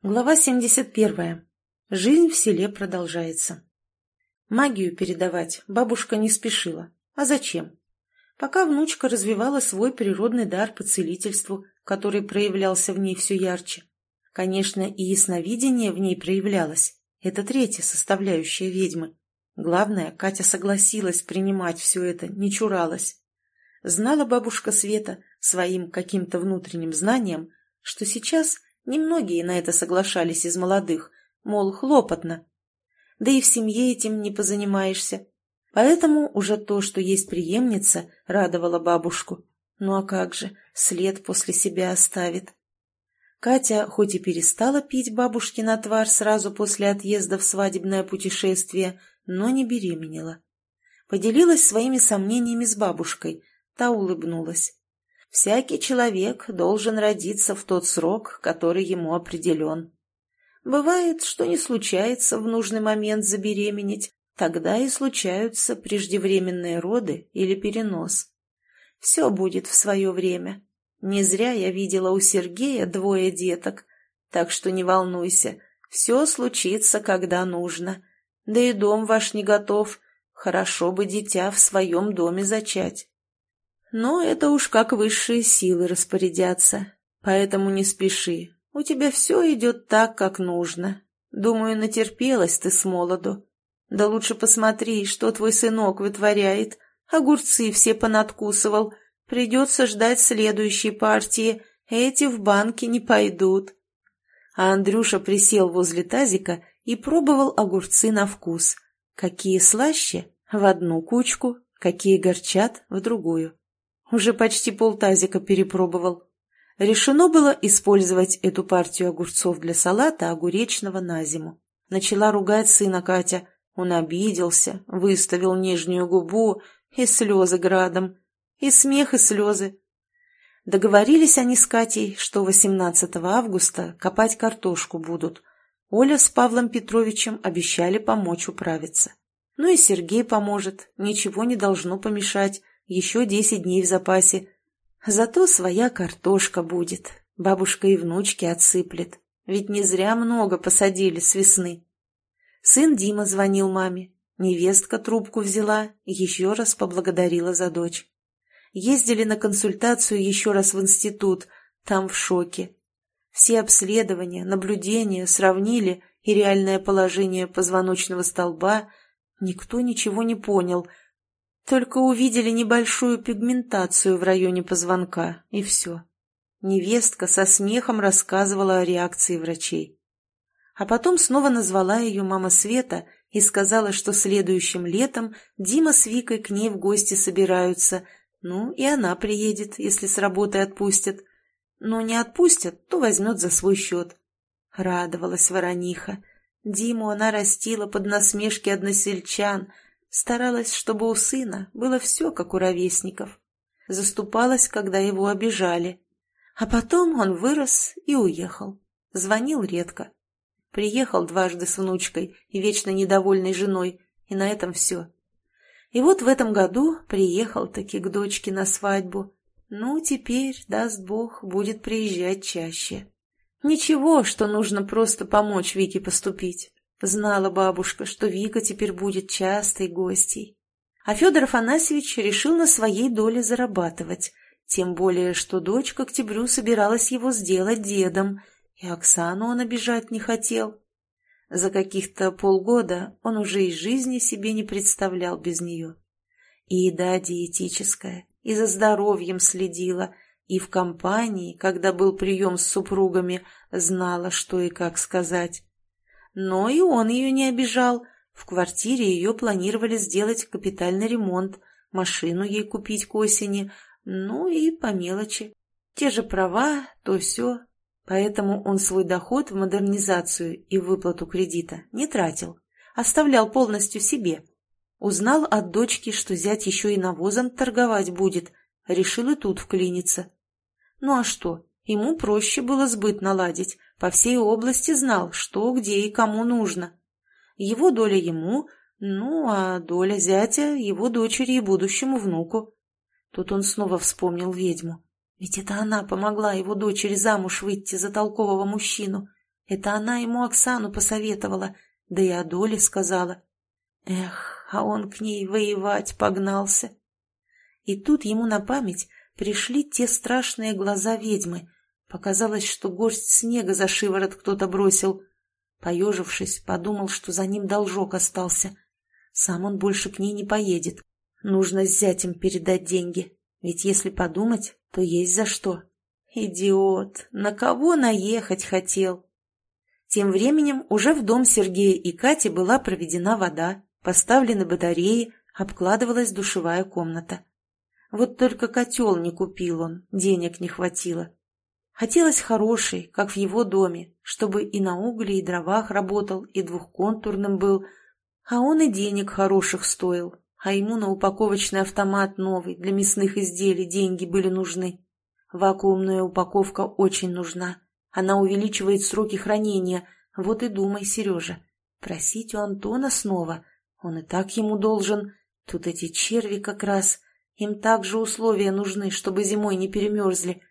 Глава 71. Жизнь в селе продолжается. Магию передавать бабушка не спешила. А зачем? Пока внучка развивала свой природный дар по целительству, который проявлялся в ней все ярче. Конечно, и ясновидение в ней проявлялось. Это третья составляющая ведьмы. Главное, Катя согласилась принимать все это, не чуралась. Знала бабушка Света своим каким-то внутренним знанием, что сейчас – Немногие на это соглашались из молодых, мол, хлопотно. Да и в семье этим не позанимаешься. Поэтому уже то, что есть преемница, радовало бабушку. Ну а как же, след после себя оставит. Катя хоть и перестала пить бабушкин отвар сразу после отъезда в свадебное путешествие, но не беременела. Поделилась своими сомнениями с бабушкой, та улыбнулась. Всякий человек должен родиться в тот срок, который ему определен. Бывает, что не случается в нужный момент забеременеть, тогда и случаются преждевременные роды или перенос. Все будет в свое время. Не зря я видела у Сергея двое деток, так что не волнуйся, все случится, когда нужно. Да и дом ваш не готов, хорошо бы дитя в своем доме зачать. Но это уж как высшие силы распорядятся. Поэтому не спеши. У тебя все идет так, как нужно. Думаю, натерпелась ты с молоду. Да лучше посмотри, что твой сынок вытворяет. Огурцы все понадкусывал. Придется ждать следующей партии. Эти в банки не пойдут. А Андрюша присел возле тазика и пробовал огурцы на вкус. Какие слаще — в одну кучку, какие горчат — в другую. Уже почти полтазика перепробовал. Решено было использовать эту партию огурцов для салата огуречного на зиму. Начала ругать сына Катя. Он обиделся, выставил нижнюю губу, и слезы градом, и смех, и слезы. Договорились они с Катей, что 18 августа копать картошку будут. Оля с Павлом Петровичем обещали помочь управиться. Ну и Сергей поможет, ничего не должно помешать, еще десять дней в запасе. Зато своя картошка будет, бабушка и внучки отсыплет, ведь не зря много посадили с весны. Сын Дима звонил маме, невестка трубку взяла еще раз поблагодарила за дочь. Ездили на консультацию еще раз в институт, там в шоке. Все обследования, наблюдения сравнили и реальное положение позвоночного столба. Никто ничего не понял — только увидели небольшую пигментацию в районе позвонка, и все. Невестка со смехом рассказывала о реакции врачей. А потом снова назвала ее мама Света и сказала, что следующим летом Дима с Викой к ней в гости собираются, ну и она приедет, если с работы отпустят. Но не отпустят, то возьмет за свой счет. Радовалась ворониха. Диму она растила под насмешки односельчан – Старалась, чтобы у сына было все, как у ровесников. Заступалась, когда его обижали. А потом он вырос и уехал. Звонил редко. Приехал дважды с внучкой и вечно недовольной женой, и на этом все. И вот в этом году приехал таки к дочке на свадьбу. Ну, теперь, даст Бог, будет приезжать чаще. Ничего, что нужно просто помочь Вике поступить. Знала бабушка, что Вика теперь будет частой гостьей. А Федор Афанасьевич решил на своей доле зарабатывать, тем более, что дочь к октябрю собиралась его сделать дедом, и Оксану он обижать не хотел. За каких-то полгода он уже из жизни себе не представлял без нее. И еда диетическая, и за здоровьем следила, и в компании, когда был прием с супругами, знала, что и как сказать. Но и он ее не обижал. В квартире ее планировали сделать капитальный ремонт, машину ей купить к осени, ну и по мелочи. Те же права, то все. Поэтому он свой доход в модернизацию и выплату кредита не тратил, оставлял полностью себе. Узнал от дочки, что зять еще и навозом торговать будет, решил и тут вклиниться. Ну а что, ему проще было сбыт наладить, по всей области знал, что, где и кому нужно. Его доля ему, ну, а доля зятя его дочери и будущему внуку. Тут он снова вспомнил ведьму. Ведь это она помогла его дочери замуж выйти за толкового мужчину. Это она ему Оксану посоветовала, да и о доле сказала. Эх, а он к ней воевать погнался. И тут ему на память пришли те страшные глаза ведьмы. Показалось, что горсть снега за шиворот кто-то бросил. Поежившись, подумал, что за ним должок остался. Сам он больше к ней не поедет. Нужно с зятем передать деньги. Ведь если подумать, то есть за что. Идиот! На кого наехать хотел? Тем временем уже в дом Сергея и Кати была проведена вода, поставлены батареи, обкладывалась душевая комната. Вот только котел не купил он, денег не хватило. Хотелось хороший, как в его доме, чтобы и на угле, и дровах работал, и двухконтурным был, а он и денег хороших стоил, а ему на упаковочный автомат новый для мясных изделий деньги были нужны. Вакуумная упаковка очень нужна. Она увеличивает сроки хранения. Вот и думай, Сережа. Просить у Антона снова. Он и так ему должен. Тут эти черви как раз. Им также условия нужны, чтобы зимой не перемерзли.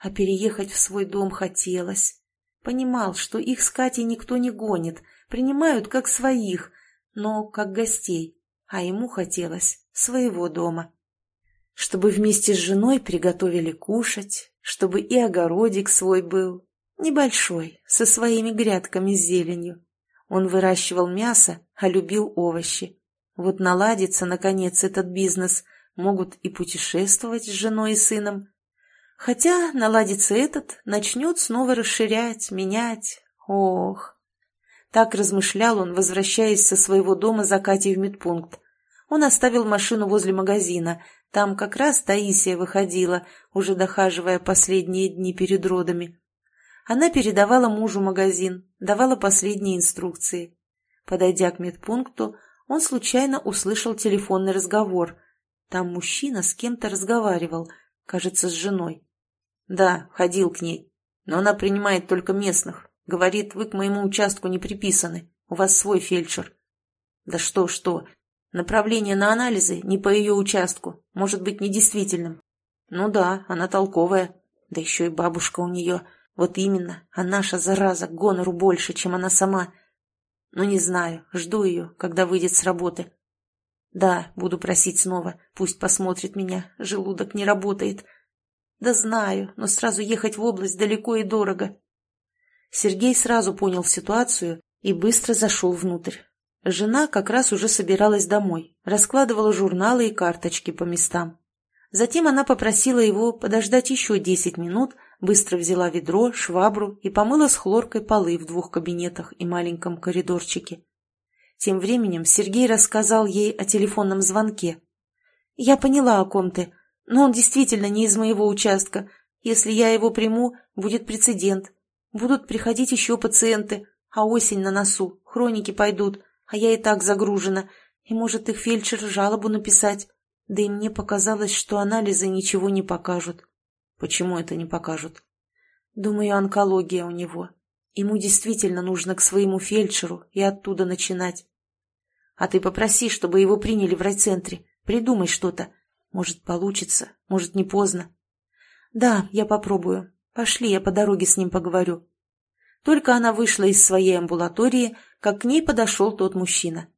А переехать в свой дом хотелось. Понимал, что их с Катей никто не гонит. Принимают как своих, но как гостей. А ему хотелось своего дома чтобы вместе с женой приготовили кушать, чтобы и огородик свой был, небольшой, со своими грядками с зеленью. Он выращивал мясо, а любил овощи. Вот наладится, наконец, этот бизнес, могут и путешествовать с женой и сыном. Хотя наладится этот, начнет снова расширять, менять. Ох! Так размышлял он, возвращаясь со своего дома за Катей в медпункт. Он оставил машину возле магазина, там как раз Таисия выходила, уже дохаживая последние дни перед родами. Она передавала мужу магазин, давала последние инструкции. Подойдя к медпункту, он случайно услышал телефонный разговор. Там мужчина с кем-то разговаривал, кажется, с женой. Да, ходил к ней, но она принимает только местных. Говорит, вы к моему участку не приписаны, у вас свой фельдшер. Да что-что, Направление на анализы не по ее участку, может быть недействительным. Ну да, она толковая. Да еще и бабушка у нее. Вот именно, а наша зараза гонору больше, чем она сама. Ну не знаю, жду ее, когда выйдет с работы. Да, буду просить снова, пусть посмотрит меня, желудок не работает. Да знаю, но сразу ехать в область далеко и дорого. Сергей сразу понял ситуацию и быстро зашел внутрь. Жена как раз уже собиралась домой, раскладывала журналы и карточки по местам. Затем она попросила его подождать еще десять минут, быстро взяла ведро, швабру и помыла с хлоркой полы в двух кабинетах и маленьком коридорчике. Тем временем Сергей рассказал ей о телефонном звонке. «Я поняла, о ком ты, но он действительно не из моего участка. Если я его приму, будет прецедент. Будут приходить еще пациенты, а осень на носу, хроники пойдут а я и так загружена, и может их фельдшер жалобу написать. Да и мне показалось, что анализы ничего не покажут. Почему это не покажут? Думаю, онкология у него. Ему действительно нужно к своему фельдшеру и оттуда начинать. А ты попроси, чтобы его приняли в райцентре. Придумай что-то. Может, получится, может, не поздно. Да, я попробую. Пошли, я по дороге с ним поговорю. Только она вышла из своей амбулатории, как к ней подошел тот мужчина.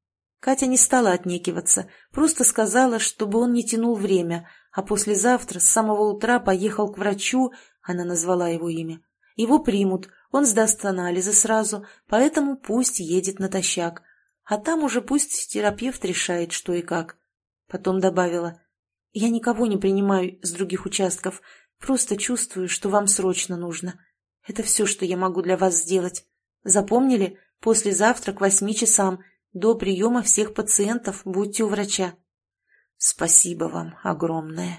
Катя не стала отнекиваться, просто сказала, чтобы он не тянул время, а послезавтра с самого утра поехал к врачу, она назвала его имя. Его примут, он сдаст анализы сразу, поэтому пусть едет натощак. А там уже пусть терапевт решает, что и как. Потом добавила, «Я никого не принимаю с других участков, просто чувствую, что вам срочно нужно. Это все, что я могу для вас сделать. Запомнили? Послезавтра к восьми часам. До приема всех пациентов будьте у врача. Спасибо вам огромное.